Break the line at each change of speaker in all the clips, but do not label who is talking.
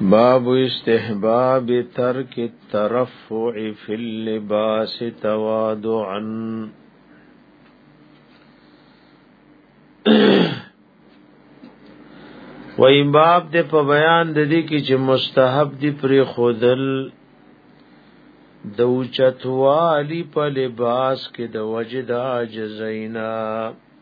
باب استحباب ترک الترفع في اللباس توادعا و این باب د په بیان د دې کې چې مستحب دی پر خودل د اوچتوالی په لباس کې د وجد عاجزینا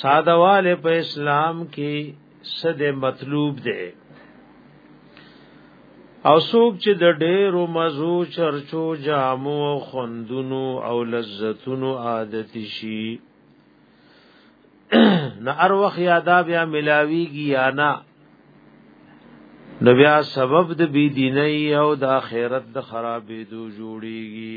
ساده والے په اسلام کې صد مطلوب دی او څوک چې د ډېرو مزو چرچو جامو او خوندونو او لذتونو عادت شي نه ار وخت یادا بیا ملاویږي یا نه نو بیا سبب د بی دیني او د آخرت د خرابې دو جوړیږي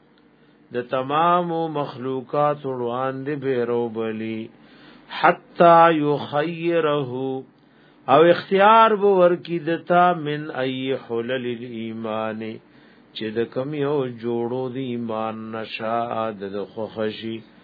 د تمام مخلوقات وړاندې بیرو بلی حتا یخیره او اختیار به ورکی دتا من ای حلل الايمان چې د کم یو جوړو دی ایمان نشا د خوخشی